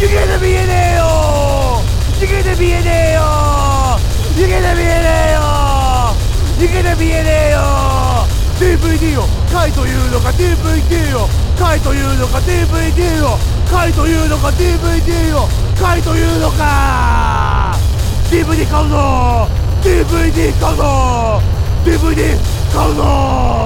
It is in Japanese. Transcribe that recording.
湯気で見えねえよ湯気で見えねえよ湯気で見えねえよ湯気で見えねえよ DVD を買いというのか DVD を買いというのか DVD を買いというのか DVD を買いというのか DVD 買うぞ DVD 買うぞ DVD 買うぞ